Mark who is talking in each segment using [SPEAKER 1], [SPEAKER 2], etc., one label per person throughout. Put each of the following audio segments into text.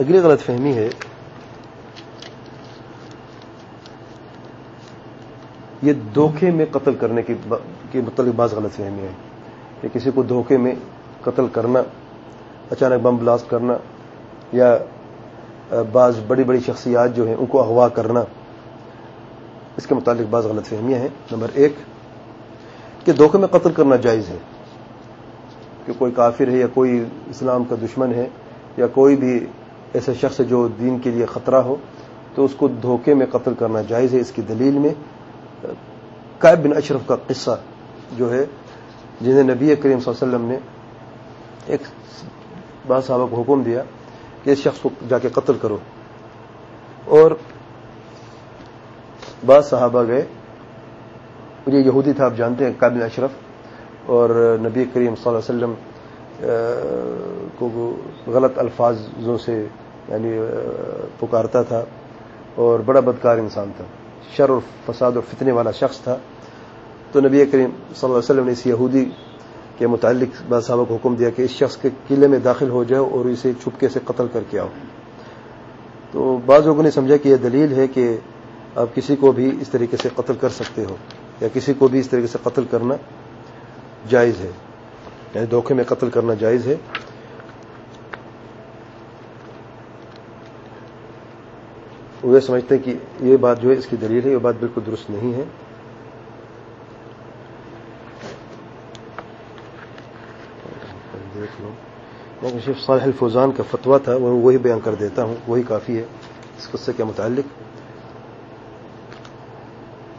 [SPEAKER 1] اگلی غلط فہمی ہے۔ یہ دھوکے میں قتل کرنے کی متعلق بعض غلط فہمی ہے کہ کسی کو دھوکے میں قتل کرنا، اچانک بم بلاسٹ کرنا یا بعض بڑی بڑی شخصیات جو ہیں ان کو اغوا کرنا، اس کے متعلق بعض غلط فہمیاں ہیں۔ نمبر ایک، کہ دھوکے میں قتل کرنا جائز ہے۔ کہ کوئی کافر ہے یا کوئی اسلام کا دشمن ہے یا کوئی بھی ایسا شخص جو دین کے لیے خطرہ ہو، تو اس کو دھوکے میں قتل کرنا جائز ہے۔ اس کی دلیل میں قائب بن اشرف کا قصہ جو ہے، جنہیں نبی کریم صلی اللہ علیہ وسلم نے ایک بعض صحابہ کو حکم دیا کہ اس شخص کو جا کے قتل کرو۔ اور بعض صحابہ گئے۔ یہ یہودی تھا، آپ جانتے ہیں قابل اشرف۔ اور نبی کریم صلی اللہ علیہ وسلم کو غلط الفاظوں سے یعنی پکارتا تھا اور بڑا بدکار انسان تھا۔ شر اور فساد اور فتنے والا شخص تھا۔ تو نبی کریم صلی اللہ علیہ وسلم نے اس یہودی کے متعلق بعض صحابہ کو حکم دیا کہ اس شخص کے قلعے میں داخل ہو جاؤ اور اسے چھپکے سے قتل کر کے آؤ۔ تو بعض لوگوں نے سمجھا کہ یہ دلیل ہے کہ آپ کسی کو بھی اس طریقے سے قتل کر سکتے ہو یا کسی کو بھی اس طریقے سے قتل کرنا جائز ہے۔ یعنی دھوکے میں قتل کرنا جائز ہے۔ وہ یہ سمجھتے ہیں کہ یہ بات جو ہے اس کی دلیل ہے، یہ بات بالکل درست نہیں ہے۔ دیکھ لو شیخ صالح الفوزان کا فتویٰ تھا وہ وہی بیان کر دیتا ہوں، وہی کافی ہے۔ اس قصے کے متعلق۔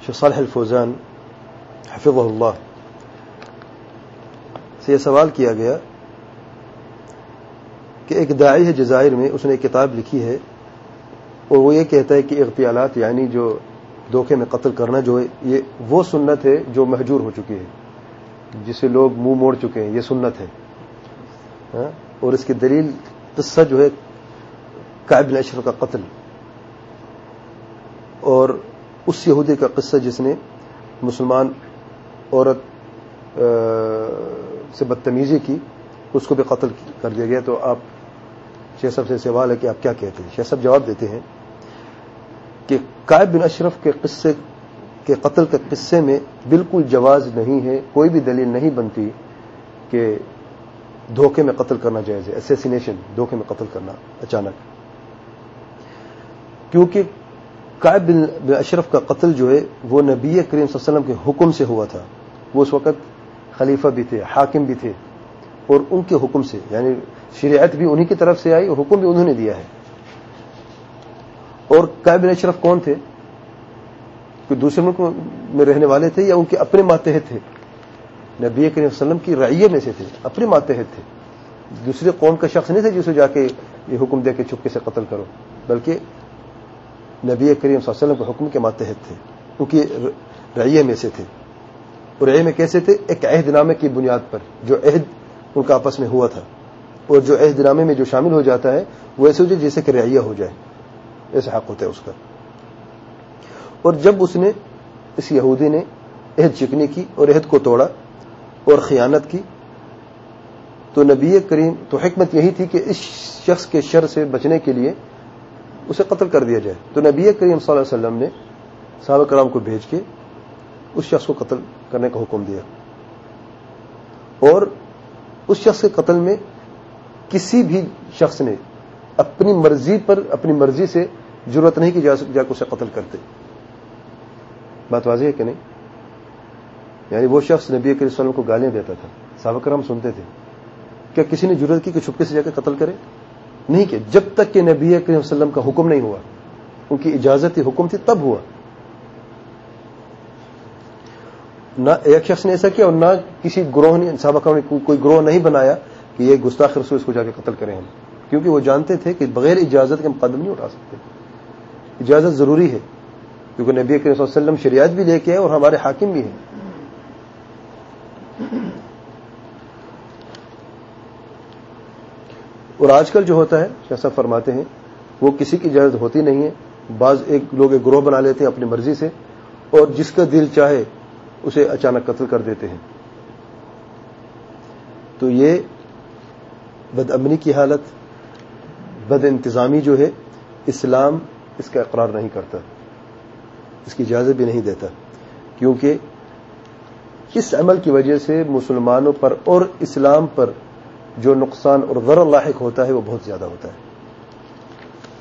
[SPEAKER 1] شیخ صالح الفوزان حفظ اللہ، سے یہ سوال کیا گیا کہ ایک داعی ہے جزائر میں، اس نے ایک کتاب لکھی ہے۔ اور وہ یہ کہتا ہے کہ اغتیالات یعنی جو دھوکے میں قتل کرنا، جو ہے یہ وہ سنت ہے جو محجور ہو چکی ہے، جسے لوگ منہ مو موڑ چکے ہیں، یہ سنت ہے۔ ہاں؟ اور اس کی دلیل قصہ جو ہے قائب اشرف کا قتل۔ اور اس یہودی کا قصہ جس نے مسلمان عورت سے بدتمیزی کی، اس کو بھی قتل کر دیا گیا۔ تو آپ شیخ صاحب سے سوال ہے کہ آپ کیا کہتے ہیں؟ شیخ صاحب جواب دیتے ہیں۔ کہ قائب بن اشرف کے قصے کے قتل کے قصے میں بالکل جواز نہیں ہے، کوئی بھی دلیل نہیں بنتی کہ دھوکے میں قتل کرنا جائز ہے اسیسینیشن دھوکے میں قتل کرنا اچانک۔ کیونکہ قائب بن اشرف کا قتل جو ہے، وہ نبی کریم صلی اللہ علیہ وسلم کے حکم سے ہوا تھا۔ وہ اس وقت خلیفہ بھی تھے، حاکم بھی تھے۔ اور ان کے حکم سے یعنی شریعت بھی انہی کی طرف سے آئی اور حکم بھی انہوں نے دیا ہے۔ اور قائب اشرف کون تھے؟ کوئی دوسرے ملک میں رہنے والے تھے یا ان کے اپنے ماتحت تھے؟ نبی کریم وسلم کی رعیے میں سے تھے، اپنے ماتحت تھے۔ دوسرے قوم کا شخص نہیں تھے جسے جا کے یہ حکم دے کے چھپکے سے قتل کرو، بلکہ نبی کریم صلی اللہ علیہ وسلم کے حکم کے ماتحت تھے کیونکہ رعیے میں سے تھے۔ اور رعیے میں کیسے تھے؟ ایک عہد نامے کی بنیاد پر، جو عہد ان کا آپس میں ہوا تھا۔ اور جو عہد نامے میں جو شامل ہو جاتا ہے، وہ ایسے ہو جائے جیسے کہ رعیہ ہو جائے۔ ایسا حق ہوتا ہے اس کا۔ اور جب اس نے، اس یہودی نے عہد چکنی کی اور عہد کو توڑا اور خیانت کی، تو نبی کریم، تو حکمت یہی تھی کہ اس شخص کے شر سے بچنے کے لیے اسے قتل کر دیا جائے۔ تو نبی کریم صلی اللہ علیہ وسلم نے صحابہ کرام کو بھیج کے اس شخص کو قتل کرنے کا حکم دیا۔ اور اس شخص کے قتل میں کسی بھی شخص نے اپنی مرضی پر، اپنی مرضی سے ضرورت نہیں کہ جا کے اسے قتل کرتے۔ بات واضح ہے کہ نہیں؟ یعنی وہ شخص نبی کے وسلم کو گالیاں دیتا تھا۔ صحابہ کرام سنتے تھے۔ کیا کسی نے ضرورت کی کہ چھپکے سے جا کے قتل کرے؟ نہیں کہ جب تک کہ نبی کریم وسلم کا حکم نہیں ہوا، ان کی اجازت حکم تھی، تب ہوا۔ نہ ایک شخص نے ایسا کیا اور نہ کسی گروہ نے، صحابہ نے کوئی گروہ نہیں بنایا کہ یہ گستاخ رسول اس کو جا کے قتل کریں ہم۔ کیونکہ وہ جانتے تھے کہ بغیر اجازت کے ہم قدم نہیں اٹھا سکتے۔ اجازت ضروری ہے، کیونکہ نبی کریم صلی اللہ علیہ وسلم شریعت بھی لے کے ہیں اور ہمارے حاکم بھی ہیں۔ اور آج کل جو ہوتا ہے جیسا فرماتے ہیں، وہ کسی کی اجازت ہوتی نہیں ہے۔ بعض ایک لوگ ایک گروہ بنا لیتے ہیں اپنی مرضی سے، اور جس کا دل چاہے اسے اچانک قتل کر دیتے ہیں۔ تو یہ بد امنی کی حالت، بد انتظامی جو ہے، اسلام اس کا اقرار نہیں کرتا، اس کی اجازت بھی نہیں دیتا، کیونکہ اس عمل کی وجہ سے مسلمانوں پر اور اسلام پر جو نقصان اور غر لاحق ہوتا ہے وہ بہت زیادہ ہوتا ہے۔